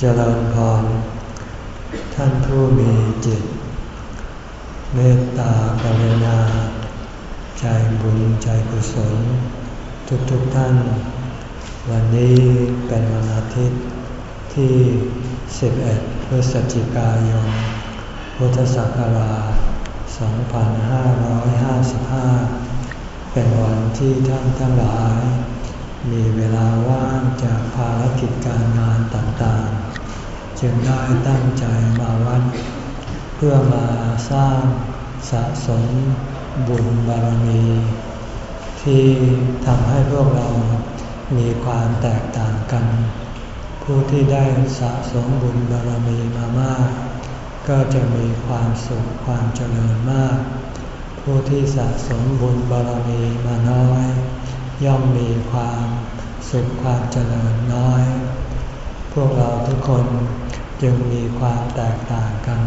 เจริญพร ท่านผู้มีจิต เมตตากรุณา ใจบุญใจกุศล ทุกๆทท่าน วันนี้เป็นวันอาทิตย์ที่ 11 พฤศจิกายน พุทธศักราช 2555 เป็นวันที่ท่านทั้งหลาย มีเวลาว่างจากภารกิจการงานต่างๆ จึงได้ตั้งใจมาวัด เพื่อมาสร้างสะสมบุญบารมี ที่ทำให้พวกเรามีความแตกต่างกัน ผู้ที่ได้สะสมบุญบารมีมามาก ก็จะมีความสุขความเจริญมาก ผู้ที่สะสมบุญบารมีมาน้อย ย่อมมีความสุขความเจริญน้อย พวกเราทุกคน จึงมีความแตกต่างกัน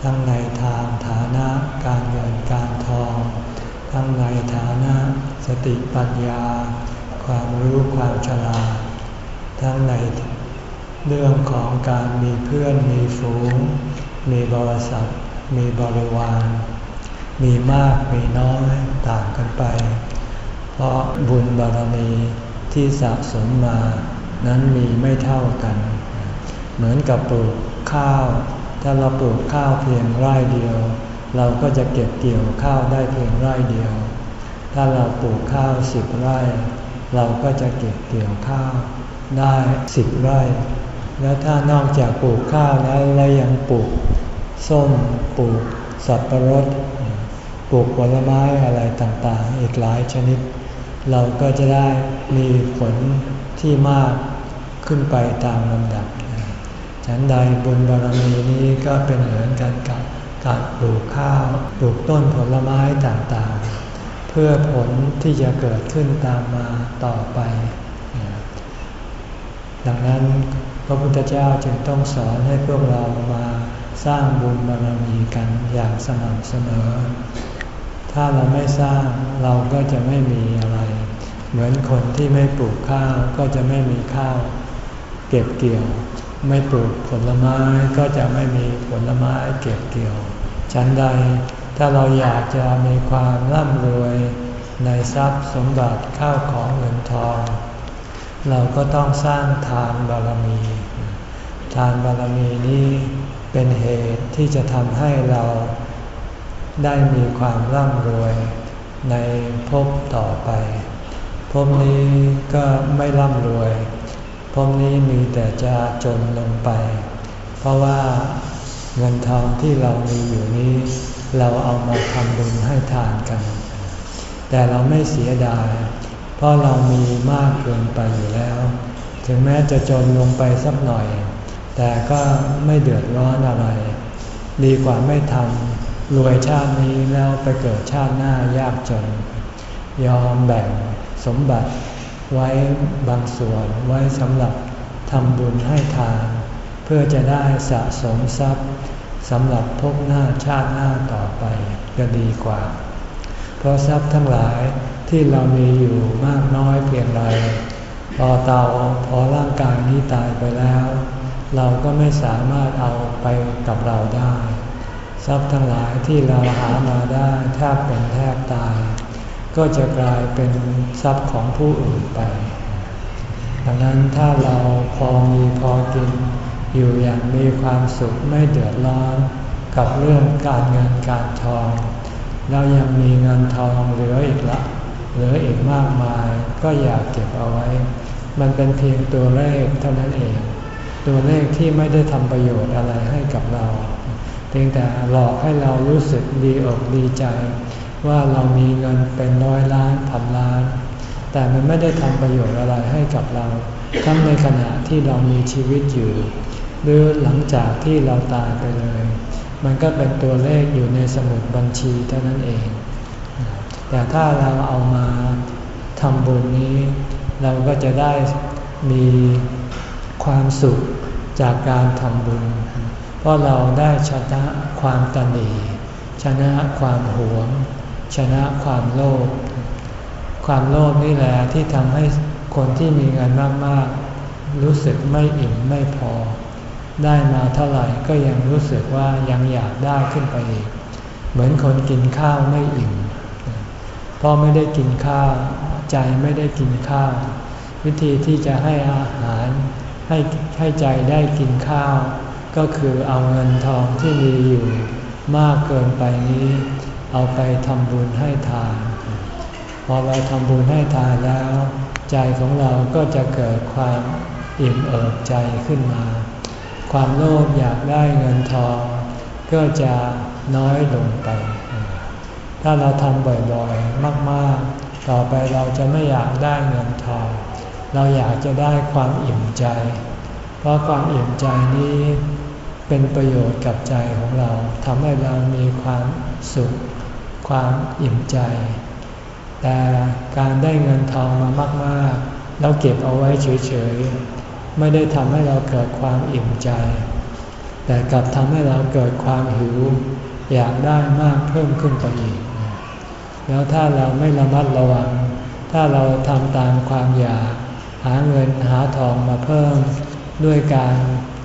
ทั้งในทางฐานะการเงินการทอง ทั้งในฐานะสติปัญญา ความรู้ความฉลาด ทั้งในเรื่องของการมีเพื่อนมีฝูง มีบริษัท มีบริวาร มีมากมีน้อยต่างกันไป เพราะบุญบารมีที่สะสมมานั้นมีไม่เท่ากัน เหมือนกับปลูกข้าว ถ้าเราปลูกข้าวเพียงไร่เดียว เราก็จะเก็บเกี่ยวข้าวได้เพียงไร่เดียว ถ้าเราปลูกข้าวสิบไร่ เราก็จะเก็บเกี่ยวข้าวได้สิบไร่ แล้วถ้านอกจากปลูกข้าวแล้วเรายังปลูกส้มปลูกสับปะรดปลูกผลไม้อะไรต่างๆ อีกหลายชนิด เราก็จะได้มีผลที่มากขึ้นไปตามลำดับ ฉันใดบุญบารมีนี้ก็เป็นเหมือนกันกับการปลูกข้าวปลูกต้นผลไม้ต่างๆ เพื่อผลที่จะเกิดขึ้นตามมาต่อไป ดังนั้นพระพุทธเจ้าจึงต้องสอนให้พวกเรามาสร้างบุญบารมีกันอย่างสม่ำเสมอ ถ้าเราไม่สร้างเราก็จะไม่มีอะไร เหมือนคนที่ไม่ปลูกข้าวก็จะไม่มีข้าว เก็บเกี่ยว ไม่ปลูกผลไม้ก็จะไม่มีผลไม้เก็บเกี่ยวฉันใดถ้าเราอยากจะมีความร่ำรวยในทรัพย์สมบัติข้าวของเงินทอง เราก็ต้องสร้างทานบารมี ทานบารมีนี้เป็นเหตุที่จะทำให้เราได้มีความร่ำรวยในภพต่อไปภพนี้ก็ไม่ร่ำรวย ภพนี้มีแต่จะจนลงไป เพราะว่าเงินทองที่เรามีอยู่นี้ เราเอามาทำบุญให้ทานกัน แต่เราไม่เสียดาย เพราะเรามีมากเกินไปอยู่แล้ว ถึงแม้จะจนลงไปสักหน่อย แต่ก็ไม่เดือดร้อนอะไร ดีกว่าไม่ทำรวยชาตินี้แล้วไปเกิดชาติหน้ายากจน ยอมแบ่งสมบัติ ไว้บางส่วนไว้สำหรับทำบุญให้ทาน เพื่อจะได้สะสมทรัพย์สำหรับพบหน้าชาติหน้าต่อไปจะดีกว่า เพราะทรัพย์ทั้งหลายที่เรามีอยู่มากน้อยเพียงไรพอเตาพอร่างกายนี้ตายไปแล้ว เราก็ไม่สามารถเอาไปกับเราได้ ทรัพย์ทั้งหลายที่เราหามาได้แทบเป็นแทบตาย ก็จะกลายเป็นทรัพย์ของผู้อื่นไป ดังนั้นถ้าเราพอมีพอกิน อยู่อย่างมีความสุขไม่เดือดร้อนกับเรื่องการเงินการทอง เรายังมีเงินทองเหลืออีกละเหลืออีกมากมายก็อยากเก็บเอาไว้ มันเป็นเพียงตัวเลขเท่านั้นเอง ตัวเลขที่ไม่ได้ทำประโยชน์อะไรให้กับเรา เพียงแต่หลอกให้เรารู้สึกดีอกดีใจ ว่าเรามีเงินเป็นร้อยล้านพันล้าน แต่มันไม่ได้ทำประโยชน์อะไรให้กับเรา ทั้งในขณะที่เรามีชีวิตอยู่ หรือหลังจากที่เราตายไปเลย มันก็เป็นตัวเลขอยู่ในสมุดบัญชีเท่านั้นเอง แต่ถ้าเราเอามาทำบุญนี้ เราก็จะได้มีความสุขจากการทำบุญ เพราะเราได้ชนะความตนีชนะความหวง ชนะความโลภ ความโลภนี่แหละที่ทำให้คนที่มีเงินมากๆ รู้สึกไม่อิ่มไม่พอ ได้มาเท่าไหร่ก็ยังรู้สึกว่ายังอยากได้ขึ้นไปอีก เหมือนคนกินข้าวไม่อิ่มเพราะไม่ได้กินข้าวใจไม่ได้กินข้าว วิธีที่จะให้อาหารให้ให้ใจได้กินข้าว ก็คือเอาเงินทองที่มีอยู่มากเกินไปนี้ เอาไปทำบุญให้ทาน พอเราทำบุญให้ทานแล้ว ใจของเราก็จะเกิดความอิ่มเอิบใจขึ้นมา ความโลภอยากได้เงินทอง ก็จะน้อยลงไป ถ้าเราทำบ่อยๆ มากๆ ต่อไปเราจะไม่อยากได้เงินทอง เราอยากจะได้ความอิ่มใจ เพราะความอิ่มใจนี้เป็นประโยชน์กับใจของเราทำให้เรามีความสุข ความอิ่มใจ แต่การได้เงินทองมามากๆ แล้วเก็บเอาไว้เฉยๆ ไม่ได้ทำให้เราเกิดความอิ่มใจ แต่กลับทำให้เราเกิดความหิว อยากได้มากเพิ่มขึ้นไปอีก แล้วถ้าเราไม่ระมัดระวัง ถ้าเราทำตามความอยาก หาเงินหาทองมาเพิ่ม ด้วยการ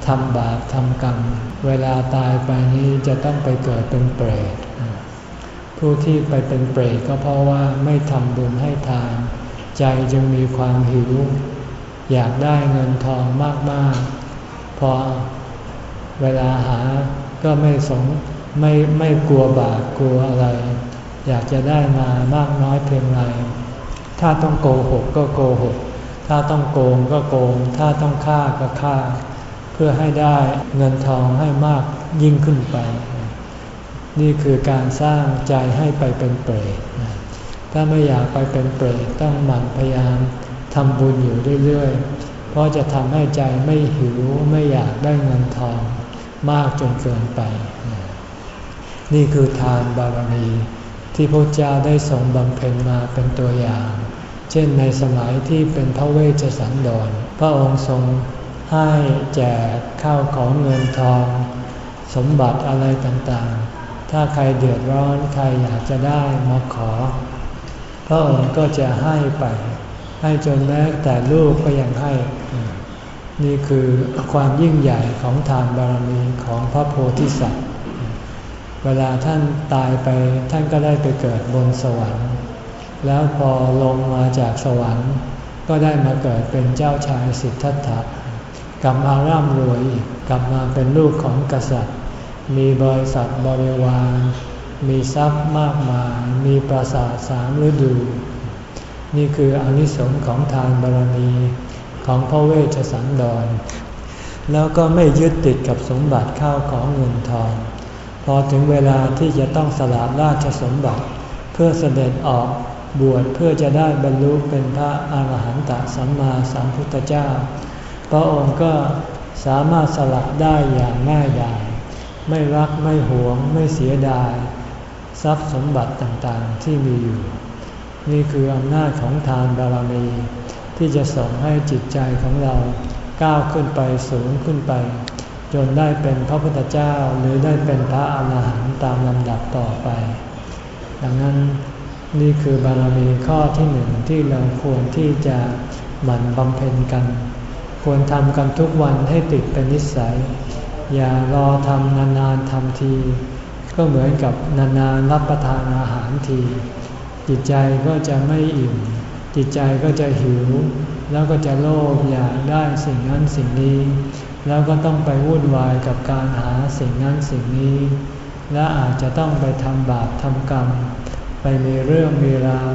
ทำบาปทำกรรม เวลาตายไปนี้จะต้องไปเกิดเป็นเปรต ผู้ที่ไปเป็นเปรตก็เพราะว่าไม่ทำบุญให้ทาน ใจจึงมีความหิว อยากได้เงินทองมากๆ พอเวลาหาก็ไม่สงไม่ไม่กลัวบาปกลัวอะไร อยากจะได้มามากน้อยเพียงไรถ้าต้องโกหกก็โกหก ถ้าต้องโกงก็โกง ถ้าต้องฆ่าก็ฆ่า เพื่อให้ได้เงินทองให้มากยิ่งขึ้นไป นี่คือการสร้างใจให้ไปเป็นเปรตถ้าไม่อยากไปเป็นเปรตต้องหมั่นพยายามทำบุญอยู่เรื่อยๆ เพราะจะทำให้ใจไม่หิวไม่อยากได้เงินทอง มากจนเกินไป นี่คือทานบารมีที่พระเจ้าได้ทรงบำเพ็ญมาเป็นตัวอย่าง เช่นในสมัยที่เป็นพระเวชสันดร พระองค์ทรงให้แจกข้าวของเงินทอง สมบัติอะไรต่างๆ ถ้าใครเดือดร้อนใครอยากจะได้มาขอ พระองค์ก็จะให้ไป ให้จนแม้แต่ลูกก็ยังให้ นี่คือความยิ่งใหญ่ของทานบารมีของพระโพธิสัตว์ เวลาท่านตายไปท่านก็ได้ไปเกิดบนสวรรค์ แล้วพอลงมาจากสวรรค์ ก็ได้มาเกิดเป็นเจ้าชายสิทธัตถะกลับมาร่ำรวยกลับมาเป็นลูกของกษัตริย์ มีบริษัทบริวาร มีทรัพย์มากมาย มีปราสาทสามฤดู นี่คืออนิสงส์ของทานบารมีของพระเวชสันดร แล้วก็ไม่ยึดติดกับสมบัติข้าวของเงินทอง พอถึงเวลาที่จะต้องสละราชสมบัติ เพื่อเสด็จออกบวชเพื่อจะได้บรรลุเป็นพระอาหารหันตสัมมาสัมพุทธเจ้า พระองค์ก็สามารถสละได้อย่างง่ายดาย ไม่รักไม่หวง ไม่เสียดาย ทรัพย์สมบัติต่างๆที่มีอยู่ นี่คืออำนาจของทานบารมี ที่จะส่งให้จิตใจของเราก้าวขึ้นไปสูงขึ้นไป จนได้เป็นพระพุทธเจ้าหรือได้เป็นพระอาหารหันต์ตามลำดับต่อไป ดังนั้นนี่คือบารมีข้อที่หนึ่งที่เราควรที่จะหมั่นบำเพ็ญกัน ควรทำกันทุกวันให้ติดเป็นนิสัย อย่ารอทำนานๆทำที ก็เหมือนกับนานๆรับประทานอาหารที จิตใจก็จะไม่อิ่ม จิตใจก็จะหิว แล้วก็จะโลภอยากได้สิ่งนั้นสิ่งนี้ แล้วก็ต้องไปวุ่นวายกับการหาสิ่งนั้นสิ่งนี้ และอาจจะต้องไปทำบาปทำกรรม ไปมีเรื่องมีราว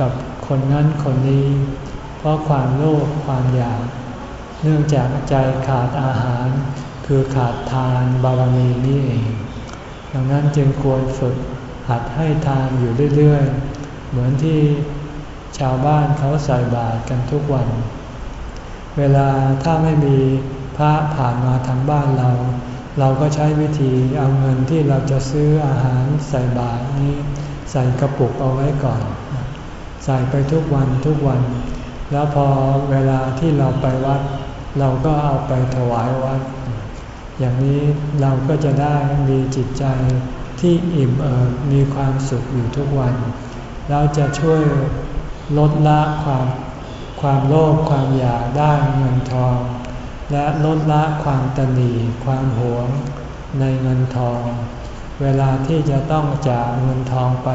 กับคนนั้นคนนี้ เพราะความโลภความอยาก เนื่องจากใจขาดอาหาร คือขาดทานบารมีนี่เอง ดังนั้นจึงควรฝึกหัดให้ทานอยู่เรื่อยๆ เหมือนที่ชาวบ้านเขาใส่บาตรกันทุกวัน เวลาถ้าไม่มีพระผ่านมาทางบ้านเรา เราก็ใช้วิธีเอาเงินที่เราจะซื้ออาหารใส่บาตรนี้ ใส่กระปุกเอาไว้ก่อน ใส่ไปทุกวันทุกวัน แล้วพอเวลาที่เราไปวัด เราก็เอาไปถวายวัด อย่างนี้เราก็จะได้มีจิตใจที่อิ่มเอิบมีความสุขอยู่ทุกวันแล้วจะช่วยลดละความความโลภความอยากได้เงินทอง และลดละความตนีความหวงในเงินทอง เวลาที่จะต้องจากเงินทองไป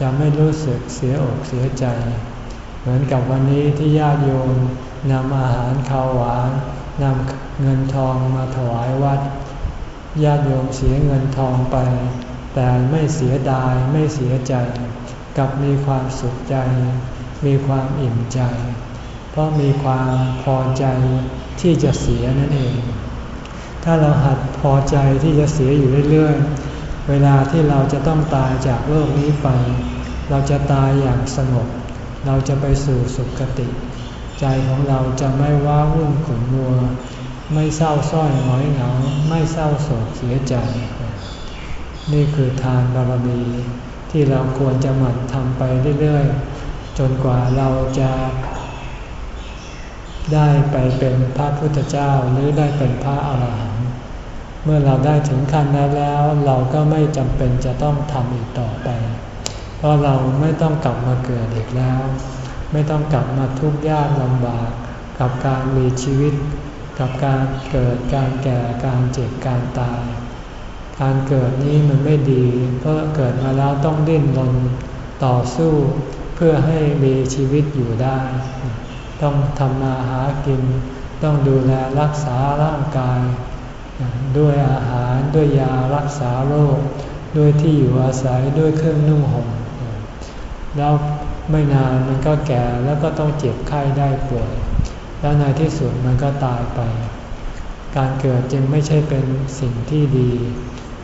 จะไม่รู้สึกเสียอกเสียใจ เหมือนกับวันนี้ที่ญาติโยมนำอาหารข้าวหวาน นำเงินทองมาถวายวัด ญาติโยมเสียเงินทองไป แต่ไม่เสียดายไม่เสียใจ กับมีความสุขใจ มีความอิ่มใจ เพราะมีความพอใจที่จะเสียนั่นเอง ถ้าเราหัดพอใจที่จะเสียอยู่เรื่อยๆ เวลาที่เราจะต้องตายจากโลกนี้ไป เราจะตายอย่างสงบ เราจะไปสู่สุคติ ใจของเราจะไม่ว้าวุ่นขุ่นมัว ไม่เศร้าส้อยหงอยเหงา ไม่เศร้าโศกเสียใจ นี่คือทานบารมีที่เราควรจะหมั่นทำไปเรื่อยๆ จนกว่าเราจะ ได้ไปเป็นพระพุทธเจ้าหรือได้เป็นพระอาหารหันต์เมื่อเราได้ถึงขั้นนั้นแล้วเราก็ไม่จำเป็นจะต้องทำอีกต่อไป เพราะเราไม่ต้องกลับมาเกิดอีกแล้ว ไม่ต้องกลับมาทุกข์ยากลำบาก กับการมีชีวิต กับการเกิดการแก่การเจ็บการตาย การเกิดนี้มันไม่ดี เพราะเกิดมาแล้วต้องดิ้นรนต่อสู้เพื่อให้มีชีวิตอยู่ได้ ต้องทำมาหากิน ต้องดูแลรักษาร่างกาย ด้วยอาหารด้วยยารักษาโรค ด้วยที่อยู่อาศัยด้วยเครื่องนุ่งห่มแล้ว ไม่นานมันก็แก่แล้วก็ต้องเจ็บไข้ได้ป่วยแล้วในที่สุดมันก็ตายไป การเกิดจึงไม่ใช่เป็นสิ่งที่ดี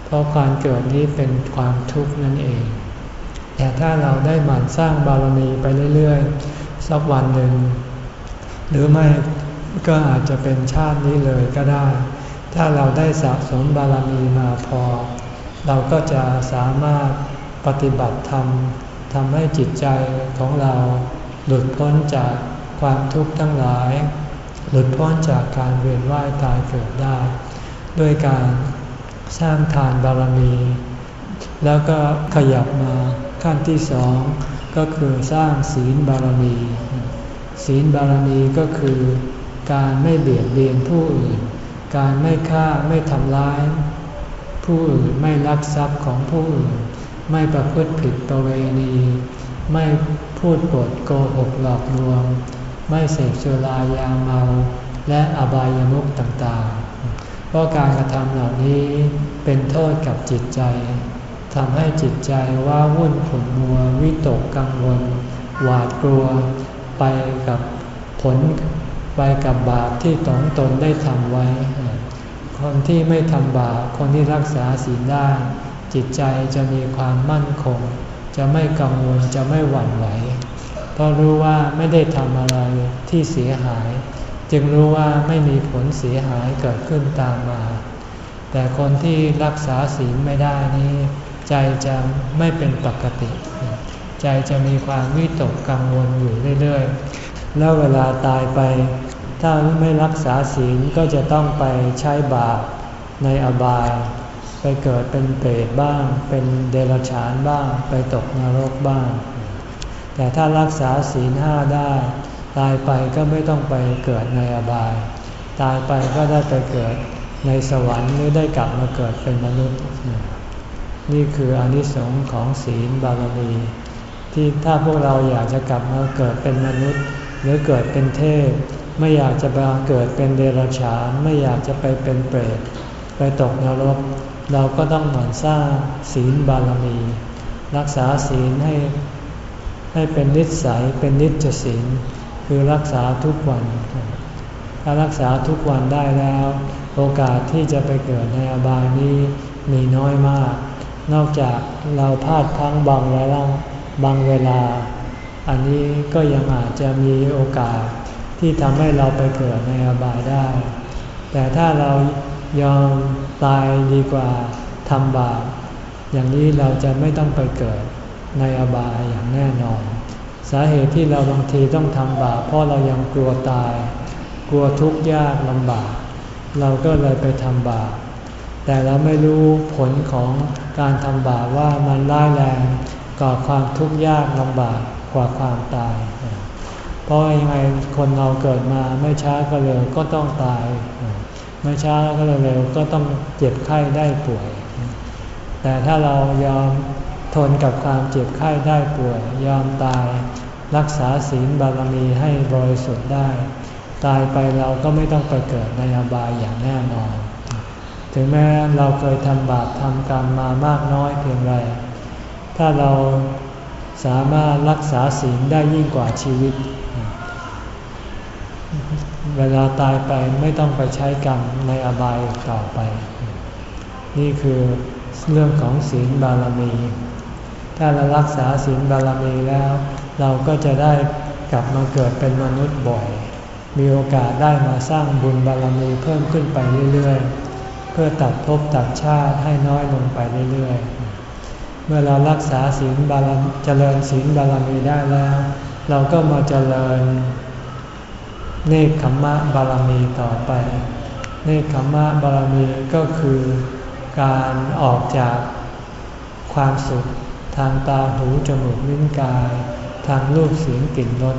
เพราะการเกิดนี้เป็นความทุกข์นั่นเอง แต่ถ้าเราได้หมั่นสร้างบารมีไปเรื่อยๆ สักวันหนึ่ง หรือไม่ก็อาจจะเป็นชาตินี้เลยก็ได้ ถ้าเราได้สะสมบารมีมาพอ เราก็จะสามารถปฏิบัติธรรม ทำให้จิตใจของเราหลุดพ้นจากความทุกข์ทั้งหลาย หลุดพ้นจากการเวียนว่ายตายเกิดได้ ด้วยการสร้างทานบารมี แล้วก็ขยับมาขั้นที่สองก็คือสร้างศีลบารมี ศีลบารมีก็คือการไม่เบียดเบียนผู้อื่น การไม่ฆ่าไม่ทำร้าย ผู้อื่นไม่ลักทรัพย์ของผู้อื่น ไม่ประพฤติผิดประเวณี ไม่พูดปดโกหกหลอกลวง ไม่เสพสุรายาเมา และอบายามุขต่างๆ เพราะการกระทำเหล่านี้เป็นโทษกับจิตใจทำให้จิตใจว่าวุ่นขุ่นมัววิตกกังวล หวาดกลัว ไปกับผลไปกับบาปที่ตองตนได้ทำไว้ คนที่ไม่ทำบาปคนที่รักษาศีลได้ จิตใจจะมีความมั่นคง จะไม่กังวลจะไม่หวั่นไหว เพราะรู้ว่าไม่ได้ทำอะไรที่เสียหาย จึงรู้ว่าไม่มีผลเสียหายเกิดขึ้นตามมา แต่คนที่รักษาศีลไม่ได้นี้ ใจจะไม่เป็นปกติ ใจจะมีความวิตกกังวลอยู่เรื่อยๆ แล้วเวลาตายไป ถ้าไม่รักษาศีลก็จะต้องไปใช้บาปในอบาย ไปเกิดเป็นเปรตบ้าง เป็นเดรัจฉานบ้าง ไปตกนรกบ้าง แต่ถ้ารักษาศีลห้าได้ ตายไปก็ไม่ต้องไปเกิดในอบาย ตายไปก็ได้ไปเกิดในสวรรค์หรือได้กลับมาเกิดเป็นมนุษย์ นี่คืออนิสงค์ของศีลบารมีที่ถ้าพวกเราอยากจะกลับมาเกิดเป็นมนุษย์ หรือเกิดเป็นเทพ ไม่อยากจะมาเกิดเป็นเดรัจฉานไม่อยากจะไปเป็นเปรตไปตกนรก เราก็ต้องหมั่นสร้างศีลบารมี รักษาศีลให้ให้เป็นนิสัยเป็นนิจศีลคือรักษาทุกวัน ถ้ารักษาทุกวันได้แล้ว โอกาสที่จะไปเกิดในอบายนี้มีน้อยมาก นอกจากเราพลาดพังบางแล้วบางเวลา อันนี้ก็ยังอาจจะมีโอกาสที่ทำให้เราไปเกิดในอบายได้ แต่ถ้าเรา ยอมตายดีกว่าทำบาปอย่างนี้เราจะไม่ต้องไปเกิดในอบายอย่างแน่นอน สาเหตุที่เราบางทีต้องทำบาปเพราะเรายังกลัวตาย กลัวทุกข์ยากลำบาก เราก็เลยไปทำบาปแต่เราไม่รู้ผลของการทำบาปว่ามันร้ายแรงก่อความทุกข์ยากลำบากกว่าความตาย เพราะยังไงคนเราเกิดมาไม่ช้าก็เร็วก็ต้องตาย ไม่ช้าก็เร็วก็ต้องเจ็บไข้ได้ป่วย แต่ถ้าเรายอมทนกับความเจ็บไข้ได้ป่วย ยอมตายรักษาศีลบารมีให้บริสุทธิ์ได้ ตายไปเราก็ไม่ต้องไปเกิดในอบายอย่างแน่นอน ถึงแม้เราเคยทำบาปทำกรรมมามากน้อยเพียงไร ถ้าเราสามารถรักษาศีลได้ยิ่งกว่าชีวิต เวลาตายไปไม่ต้องไปใช้กรรมในอบายต่อไป นี่คือเรื่องของศีลบารมี ถ้าเรารักษาศีลบารมีแล้ว เราก็จะได้กลับมาเกิดเป็นมนุษย์บ่อย มีโอกาสได้มาสร้างบุญบารมีเพิ่มขึ้นไปเรื่อยๆ เพื่อตัดภพตัดชาติให้น้อยลงไปเรื่อยๆ เมื่อเรารักษาศีลบารมีเจริญศีลบารมีได้แล้ว เราก็มาเจริญ เนคขมมะบารมีต่อไป เนคขมมะบารมีก็คือการออกจากความสุขทางตาหูจมูกลิ้นกาย ทางรูปเสียงกลิ่นรส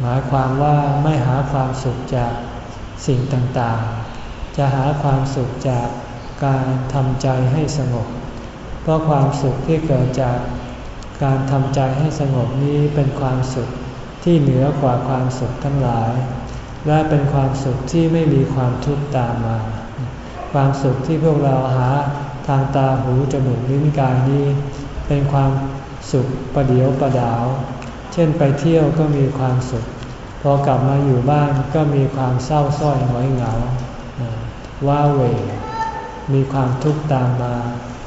หมายความว่าไม่หาความสุขจากสิ่งต่างๆ จะหาความสุขจากการทำใจให้สงบ เพราะความสุขที่เกิดจากการทำใจให้สงบนี้เป็นความสุข ที่เหนือกว่าความสุขทั้งหลาย และเป็นความสุขที่ไม่มีความทุกข์ตามมา ความสุขที่พวกเราหาทางตาหูจมูกลิ้นกายนี้ เป็นความสุขประเดียวประดาว เช่นไปเที่ยวก็มีความสุข พอกลับมาอยู่บ้านก็มีความเศร้าส้อยหงอยเหงาว้าเหวมีความทุกข์ตามมา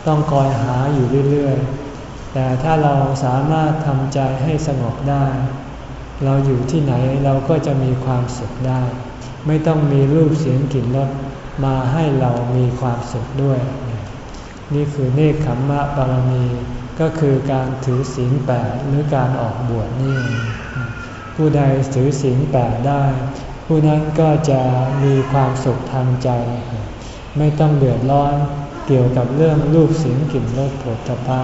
ต้องคอยหาอยู่เรื่อยๆ แต่ถ้าเราสามารถทำใจให้สงบได้ เราอยู่ที่ไหนเราก็จะมีความสุขได้ ไม่ต้องมีรูปเสียงกลิ่นรสมาให้เรามีความสุขด้วย นี่คือเนคขมมะบารมีก็คือการถือศีลแปดหรือการออกบวชนี่ ผู้ใดถือศีลแปดได้ ผู้นั้นก็จะมีความสุขทางใจ ไม่ต้องเดือดร้อนเกี่ยวกับเรื่องรูปเสียงกลิ่นรสผลตภะ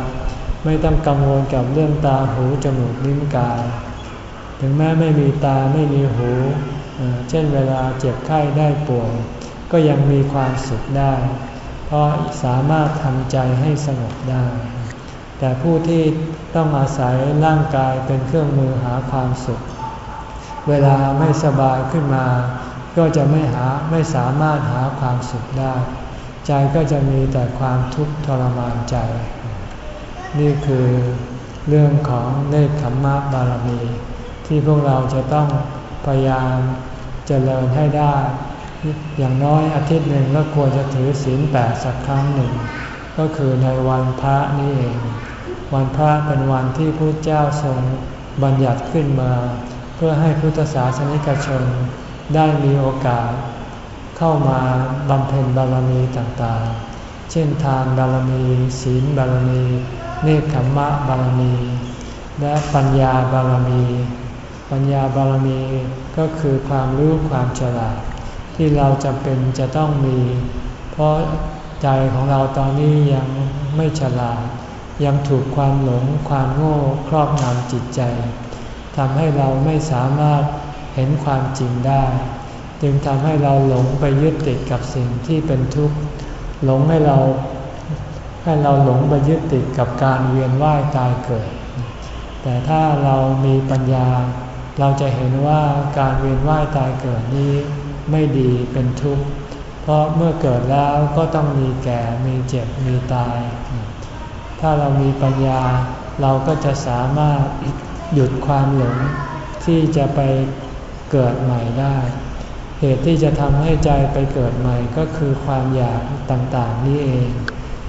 ไม่ต้องกังวลกับเรื่องตาหูจมูกลิ้นกาย ถึงแม้ไม่มีตาไม่มีหู เช่นเวลาเจ็บไข้ได้ป่วย ก็ยังมีความสุขได้ เพราะสามารถทำใจให้สงบได้ แต่ผู้ที่ต้องอาศัยร่างกายเป็นเครื่องมือหาความสุข เวลาไม่สบายขึ้นมา ก็จะไม่หาไม่สามารถหาความสุขได้ ใจก็จะมีแต่ความทุกข์ทรมานใจ นี่คือเรื่องของเนคขมมะบารมี ที่พวกเราจะต้องพยายามเจริญให้ได้ อย่างน้อยอาทิตย์หนึ่งก็ควรจะถือศีลแปดสักครั้งหนึ่ง ก็คือในวันพระนี่เอง วันพระเป็นวันที่พระเจ้าทรงบัญญัติขึ้นมา เพื่อให้พุทธศาสนิกชนได้มีโอกาส เข้ามาบำเพ็ญบารมีต่างๆ เช่นทานบารมี ศีลบารมี เนคขมมะบารมี และปัญญาบารมี ปัญญาบารมีก็คือความรู้ความฉลาด ที่เราจำเป็นจะต้องมี เพราะใจของเราตอนนี้ยังไม่ฉลาด ยังถูกความหลงความโง่ครอบงำจิตใจทำให้เราไม่สามารถเห็นความจริงได้ จึงทำให้เราหลงไปยึดติดกับสิ่งที่เป็นทุกข์หลงให้เราให้เราหลงไปยึดติดกับการเวียนว่ายตายเกิด แต่ถ้าเรามีปัญญา เราจะเห็นว่าการเวียนว่ายตายเกิดนี้ไม่ดีเป็นทุกข์ เพราะเมื่อเกิดแล้วก็ต้องมีแก่ มีเจ็บ มีตาย ถ้าเรามีปัญญา เราก็จะสามารถหยุดความหลงที่จะไปเกิดใหม่ได้ เหตุที่จะทำให้ใจไปเกิดใหม่ก็คือความอยากต่างๆนี้เอง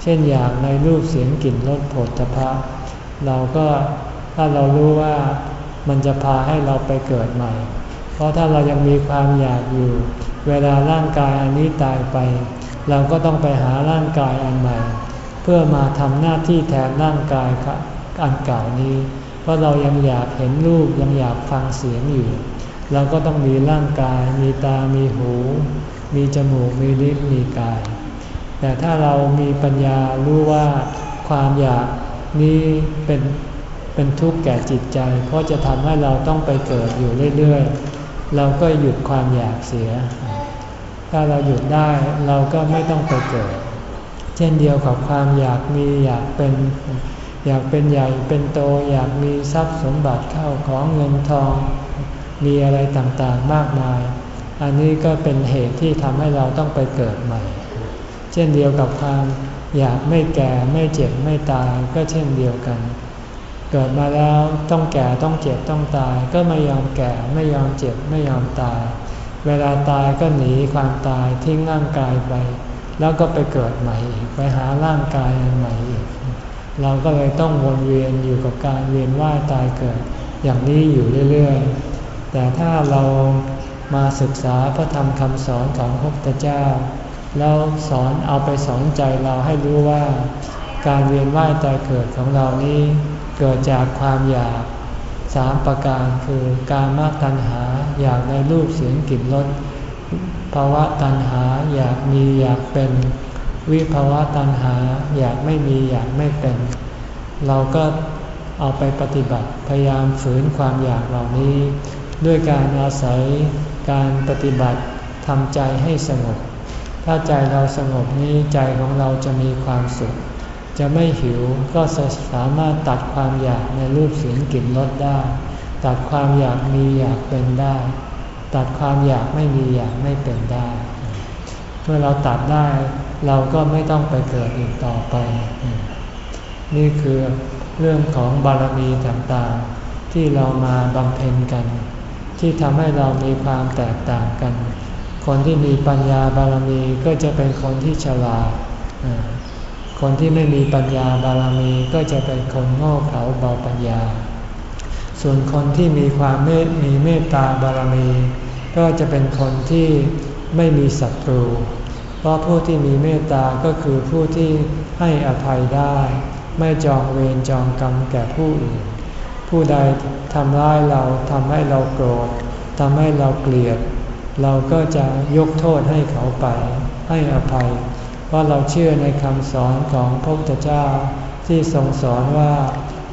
เช่นอยากในรูปเสียงกลิ่นรสผลตภะเราก็ถ้าเรารู้ว่า มันจะพาให้เราไปเกิดใหม่ เพราะถ้าเรายังมีความอยากอยู่ เวลาร่างกายอันนี้ตายไป เราก็ต้องไปหาร่างกายอันใหม่ เพื่อมาทำหน้าที่แทนร่างกายอันเก่านี้ เพราะเรายังอยากเห็นรูปยังอยากฟังเสียงอยู่ เราก็ต้องมีร่างกาย มีตา มีหู มีจมูก มีลิ้น มีกาย แต่ถ้าเรามีปัญญารู้ว่าความอยากนี้เป็น เป็นทุกข์แก่จิตใจ เพราะจะทำให้เราต้องไปเกิดอยู่เรื่อยๆ เราก็หยุดความอยากเสีย ถ้าเราหยุดได้เราก็ไม่ต้องไปเกิด เช่นเดียวกับความอยากมีอยากเป็นอยากเป็นใหญ่เป็นโตอยากมีทรัพย์สมบัติเข้าของเงินทอง มีอะไรต่างๆมากมาย อันนี้ก็เป็นเหตุที่ทำให้เราต้องไปเกิดใหม่ เช่นเดียวกับความอยากไม่แก่ไม่เจ็บไม่ตายก็เช่นเดียวกัน เกิดมาแล้วต้องแก่ต้องเจ็บต้องตาย ก็ไม่ยอมแก่ไม่ยอมเจ็บไม่ยอมตาย เวลาตายก็หนีความตายทิ้งร่างกายไป แล้วก็ไปเกิดใหม่อีกไปหาร่างกายใหม่อีก เราก็เลยต้องวนเวียนอยู่กับการเวียนว่ายตายเกิดอย่างนี้อยู่เรื่อยๆ แต่ถ้าเรามาศึกษาพระธรรมคำสอนของพระพุทธเจ้า แล้วสอนเอาไปสอนใจเราให้รู้ว่า การเวียนว่ายตายเกิดของเรานี้ เกิดจากความอยากสามประการคือการมาตัณหาอยากในรูปเสียงกลิ่นรสภาวะตัณหาอยากมีอยากเป็น วิภาวะตัณหาอยากไม่มีอยากไม่เป็น เราก็เอาไปปฏิบัติพยายามฝืนความอยากเหล่านี้ ด้วยการอาศัยการปฏิบัติทำใจให้สงบ ถ้าใจเราสงบนี้ใจของเราจะมีความสุข จะไม่หิวก็สามารถตัดความอยากในรูปเสียงกลิ่นรสได้ ตัดความอยากมีอยากเป็นได้ ตัดความอยากไม่มีอยากไม่เป็นได้ เมื่อเราตัดได้เราก็ไม่ต้องไปเกิดอีกต่อไป นี่คือเรื่องของบารมีต่างๆ ที่เรามาบำเพ็ญกัน ที่ทำให้เรามีความแตกต่างกัน คนที่มีปัญญาบารมีก็จะเป็นคนที่ฉลาด คนที่ไม่มีปัญญาบารมีก็จะเป็นคนโง่เขลาเบาปัญญา ส่วนคนที่มีความเมตมีเมตตาบารมี ก็จะเป็นคนที่ไม่มีศัตรู เพราะผู้ที่มีเมตตาก็คือผู้ที่ให้อภัยได้ ไม่จองเวรจองกรรมแก่ผู้อื่น ผู้ใดทำร้ายเราทำให้เราโกรธทำให้เราเกลียด เราก็จะยกโทษให้เขาไป ให้อภัย เพราะเราเชื่อในคำสอนของพระพุทธเจ้าที่ทรงสอนว่า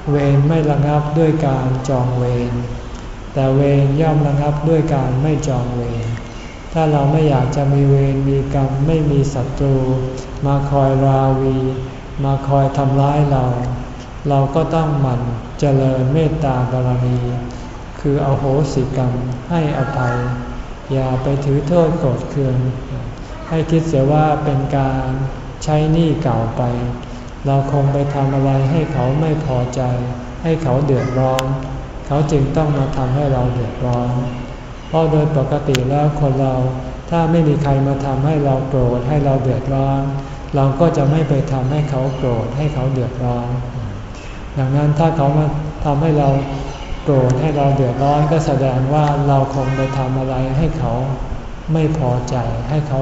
เวรไม่ระงับด้วยการจองเวรแต่เวรย่อมระงับด้วยการไม่จองเวรถ้าเราไม่อยากจะมีเวรมีกรรมไม่มีศัตรู มาคอยราวี มาคอยทำร้ายเรา เราก็ต้องหมั่นเจริญเมตตาบารมี คือเอาโหสิกรรมให้อภัย อย่าไปถือโทษโกรธเคือง ให้คิดเสียว่าเป็นการใช้หนี้เก่าไป เราคงไปทำอะไรให้เขาไม่พอใจ ให้เขาเดือดร้อน เขาจึงต้องมาทำให้เราเดือดร้อน เพราะโดยปกติแล้วคนเราถ้าไม่มีใครมาทำให้เราโกรธให้เราเดือดร้อน เราก็จะไม่ไปทำให้เขาโกรธให้เขาเดือดร้อน ดังนั้นถ้าเขามาทำให้เราโกรธให้เราเดือดร้อนก็แสดงว่าเราคงไปทำอะไรให้เขาไม่พอใจให้เขา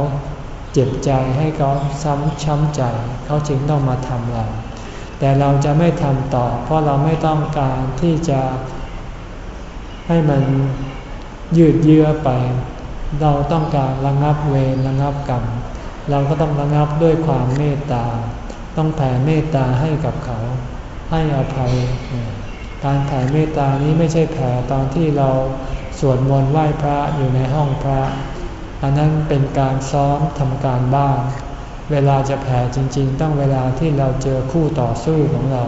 เจ็บใจให้เขาซ้ำช้ำใจ เขาจึงต้องมาทำเรา แต่เราจะไม่ทำต่อ เพราะเราไม่ต้องการที่จะให้มันยืดเยื้อไป เราต้องการระงับเวรระงับกรรม เราก็ต้องระงับด้วยความเมตตา ต้องแผ่เมตตาให้กับเขา ให้อภัย การแผ่เมตตานี้ไม่ใช่แผ่ตอนที่เราสวดมนต์ไหว้พระอยู่ในห้องพระ อันนั้นเป็นการซ้อมทำการบ้าน เวลาจะแผ่จริง ๆ ต้องเวลาที่เราเจอคู่ต่อสู้ของเรา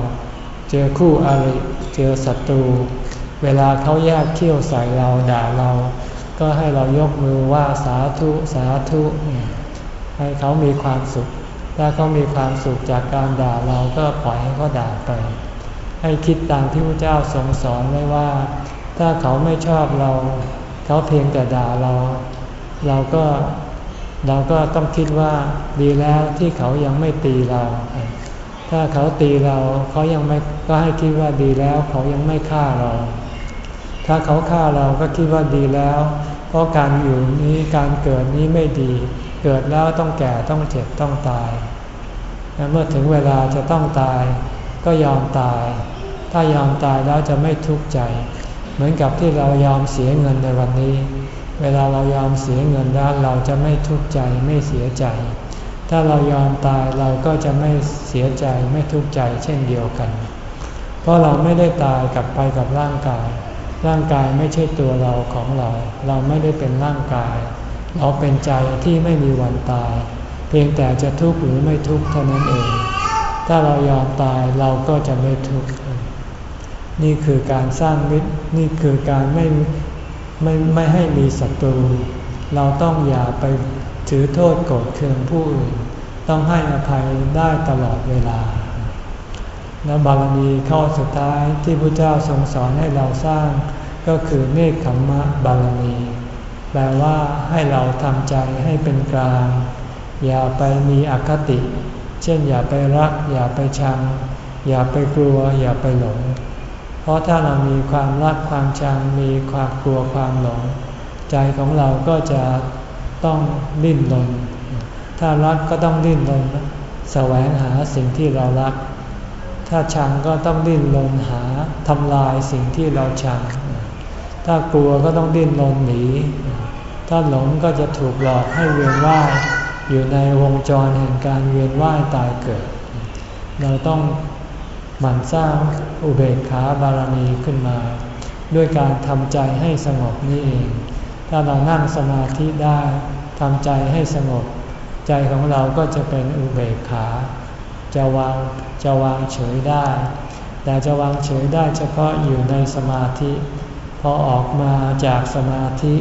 เจอคู่อริเจอศัตรู เวลาเขาแยกเขี้ยวใส่เราด่าเรา ก็ให้เรายกมือว่าสาธุสาธุให้เขามีความสุข ถ้าเขามีความสุขจากการด่าเราก็ปล่อยให้เขาด่าไป ให้คิดตามที่พระเจ้าทรงสอนไว้ว่า ถ้าเขาไม่ชอบเรา เขาเพียงแต่ด่าเรา เราก็เราก็ต้องคิดว่าดีแล้วที่เขายังไม่ตีเรา ถ้าเขาตีเราเขายังไม่ก็ให้คิดว่าดีแล้วเขายังไม่ฆ่าเรา ถ้าเขาฆ่าเราก็คิดว่าดีแล้ว เพราะการอยู่นี้การเกิดนี้ไม่ดี เกิดแล้วต้องแก่ต้องเจ็บต้องตายเมื่อถึงเวลาจะต้องตายก็ยอมตาย ถ้ายอมตายแล้วจะไม่ทุกข์ใจ เหมือนกับที่เรายอมเสียเงินในวันนี้ เวลาเรายอมเสียเงินแล้วเราจะไม่ทุกข์ใจไม่เสียใจ ถ้าเรายอมตายเราก็จะไม่เสียใจไม่ทุกข์ใจเช่นเดียวกัน เพราะเราไม่ได้ตายกลับไปกับร่างกาย ร่างกายไม่ใช่ตัวเราของเรา เราไม่ได้เป็นร่างกาย เราเป็นใจที่ไม่มีวันตาย เพียงแต่จะทุกข์หรือไม่ทุกข์เท่านั้นเอง ถ้าเรายอมตายเราก็จะไม่ทุกข์นี่คือการสร้างมิตรนี่คือการไม่ ไม่ไม่ให้มีศัตรู เราต้องอย่าไปถือโทษโกรธเคืองผู้อื่นต้องให้อภัยได้ตลอดเวลา และบารมีข้อสุดท้ายที่พระเจ้าทรงสอนให้เราสร้าง ก็คือเนคขมมะบารมี แปลว่าให้เราทำใจให้เป็นกลาง อย่าไปมีอคติ เช่นอย่าไปรัก อย่าไปชัง อย่าไปกลัว อย่าไปหลง ราะถ้าเรามีความรักความชังมีความกลัวความหลง ใจของเราก็จะต้องดิ้นรนถ้ารักก็ต้องดิ้นรนแสวงหาสิ่งที่เรารัก ถ้าชังก็ต้องดิ้นรนหาทำลายสิ่งที่เราชัง ถ้ากลัวก็ต้องดิ้นรนหนี ถ้าหลงก็จะถูกหลอกให้เวียนว่ายอยู่ในวงจรแห่งการเวียนว่ายตายเกิด เราต้อง มั่นสร้างอุเบกขาบารมีขึ้นมา ด้วยการทำใจให้สงบนี่เอง ถ้าเรานั่งสมาธิได้ทำใจให้สงบ ใจของเราก็จะเป็นอุเบกขา จะวางจะวางเฉยได้ แต่จะวางเฉยได้เฉพาะอยู่ในสมาธิ พอออกมาจากสมาธิ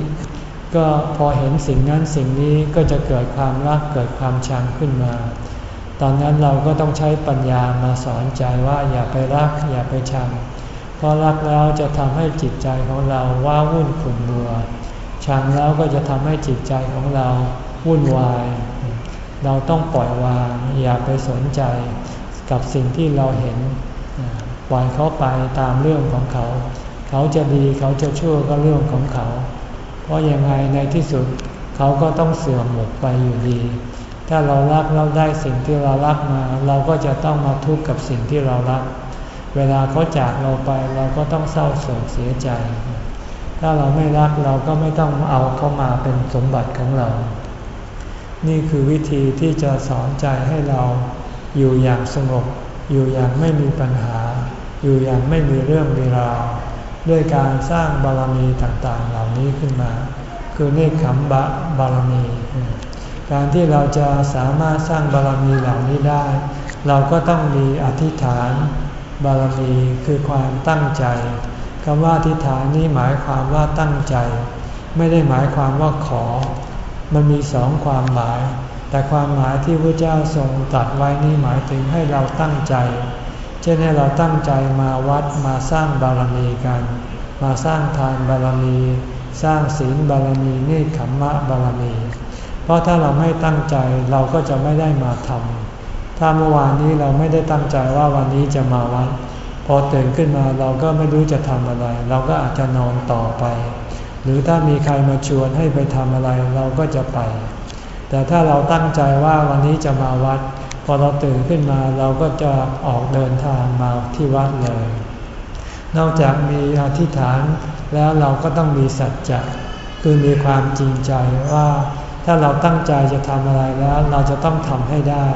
ก็พอเห็นสิ่งนั้นสิ่งนี้ก็จะเกิดความรักเกิดความชังขึ้นมา ตอนนั้นเราก็ต้องใช้ปัญญามาสอนใจว่าอย่าไปรักอย่าไปชัง เพราะรักแล้วจะทำให้จิตใจของเราว้าวุ่นขุ่นมัว ชังแล้วก็จะทำให้จิตใจของเราวุ่นวาย เราต้องปล่อยวางอย่าไปสนใจกับสิ่งที่เราเห็น ปล่อยเขาไปตามเรื่องของเขา เขาจะดีเขาจะชั่วก็เรื่องของเขา เพราะยังไงในที่สุดเขาก็ต้องเสื่อมหมดไปอยู่ดี ถ้าเรารักเราได้สิ่งที่เรารักมา เราก็จะต้องมาทุกข์กับสิ่งที่เรารัก เวลาเขาจากเราไปเราก็ต้องเศร้าโศกเสียใจ ถ้าเราไม่รักเราก็ไม่ต้องเอาเขามาเป็นสมบัติของเรา นี่คือวิธีที่จะสอนใจให้เราอยู่อย่างสงบอยู่อย่างไม่มีปัญหา อยู่อย่างไม่มีเรื่องเวลาด้วยการสร้างบารมีต่างๆ เหล่านี้ขึ้นมา คือเนคขมบะบารมี การที่เราจะสามารถสร้างบารมีเหล่านี้ได้ เราก็ต้องมีอธิษฐาน บารมีคือความตั้งใจคำว่าอธิษฐานนี้หมายความว่าตั้งใจ ไม่ได้หมายความว่าขอ มันมีสองความหมาย แต่ความหมายที่พระเจ้าทรงตรัสไว้นี้หมายถึงให้เราตั้งใจ เช่นให้เราตั้งใจมาวัดมาสร้างบารมีกัน มาสร้างทานบารมี สร้างศีลบารมีนี่ขมมะบารมี เพราะถ้าเราไม่ตั้งใจเราก็จะไม่ได้มาทำถ้าเมื่อวานนี้เราไม่ได้ตั้งใจว่าวันนี้จะมาวัดพอตื่นขึ้นมาเราก็ไม่รู้จะทำอะไร เราก็อาจจะนอนต่อไป หรือถ้ามีใครมาชวนให้ไปทำอะไรเราก็จะไป แต่ถ้าเราตั้งใจว่าวันนี้จะมาวัด พอเราตื่นขึ้นมาเราก็จะออกเดินทางมาที่วัดเลย นอกจากมีอธิษฐานแล้วเราก็ต้องมีสัจจะคือมีความจริงใจว่า ถ้าเราตั้งใจจะทำอะไรแล้วเราจะต้องทำให้ได้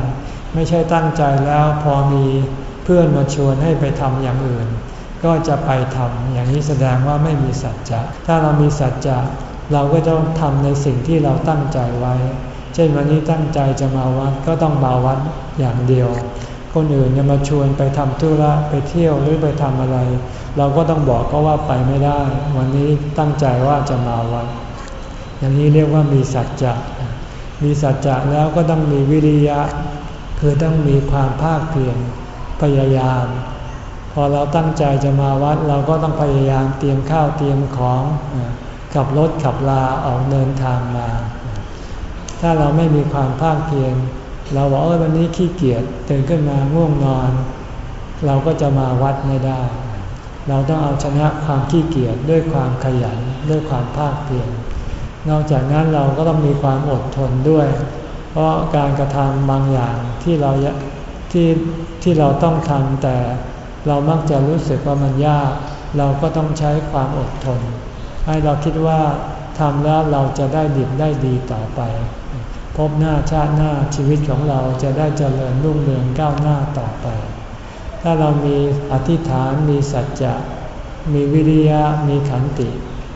ไม่ใช่ตั้งใจแล้วพอมีเพื่อนมาชวนให้ไปทำอย่างอื่น ก็จะไปทำอย่างนี้แสดงว่าไม่มีสัจจะถ้าเรามีสัจจะเราก็ต้องทำในสิ่งที่เราตั้งใจไว้ เช่นวันนี้ตั้งใจจะมาวัดก็ต้องมาวัดอย่างเดียว คนอื่นจะมาชวนไปทำธุระไปเที่ยวหรือไปทำอะไร เราก็ต้องบอกก็ว่าไปไม่ได้ วันนี้ตั้งใจว่าจะมาวัด อย่างนี้เรียกว่ามีสัจจะ มีสัจจะแล้วก็ต้องมีวิริยะ คือต้องมีความภาคเพียรพยายาม พอเราตั้งใจจะมาวัดเราก็ต้องพยายามเตรียมข้าวเตรียมของขับรถขับลาออกเดินทางมา ถ้าเราไม่มีความภาคเพียรเราบอกว่าวันนี้ขี้เกียจตื่นขึ้นมาง่วงนอน เราก็จะมาวัดไม่ได้ เราต้องเอาชนะความขี้เกียจด้วยความขยันด้วยความภาคเพียร นอกจากนั้นเราก็ต้องมีความอดทนด้วย เพราะการกระทำบางอย่างที่เราที่ที่เราต้องทำแต่เรามักจะรู้สึกว่ามันยาก เราก็ต้องใช้ความอดทน ให้เราคิดว่าทำแล้วเราจะได้ดิบได้ดีต่อไป พบหน้าชาติหน้าชีวิตของเราจะได้เจริญรุ่งเรืองก้าวหน้าต่อไปถถ้าเรามีอธิษฐานมีสัจจะ มีวิริยะมีขันติ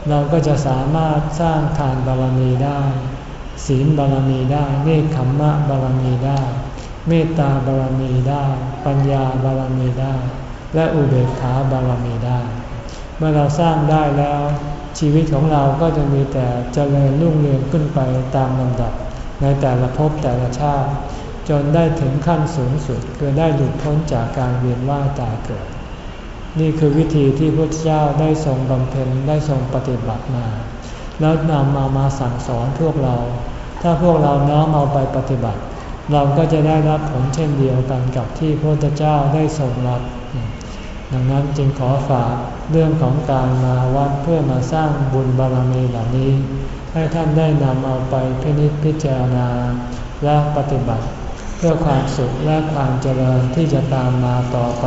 เราก็จะสามารถสร้างทานบารมีได้ ศีลบารมีได้เนคขมมะบารมีได้ เมตตาบารมีได้ ปัญญาบารมีได้ และอุเบกขาบารมีได้ เมื่อเราสร้างได้แล้ว ชีวิตของเราก็จะมีแต่เจริญรุ่งเรืองขึ้นไปตามลำดับ ในแต่ละภพแต่ละชาติ จนได้ถึงขั้นสูงสุดคือได้หลุดพ้นจากการเวียนว่ายตายเกิด นี่คือวิธีที่พระเจ้าได้ทรงบำเพ็ญได้ทรงปฏิบัติมา แล้วนำมามาสั่งสอนพวกเรา ถ้าพวกเราน้อมเอาไปปฏิบัติ เราก็จะได้รับผลเช่นเดียวกันกับที่พระเจ้าได้ทรงรับ ดังนั้นจึงขอฝากเรื่องของการมาวัดเพื่อมาสร้างบุญบารมีเหล่านี้ ให้ท่านได้นำเอาไปพินิจพิจารณาและปฏิบัติ เพื่อความสุขและความเจริญที่จะตามมาต่อไป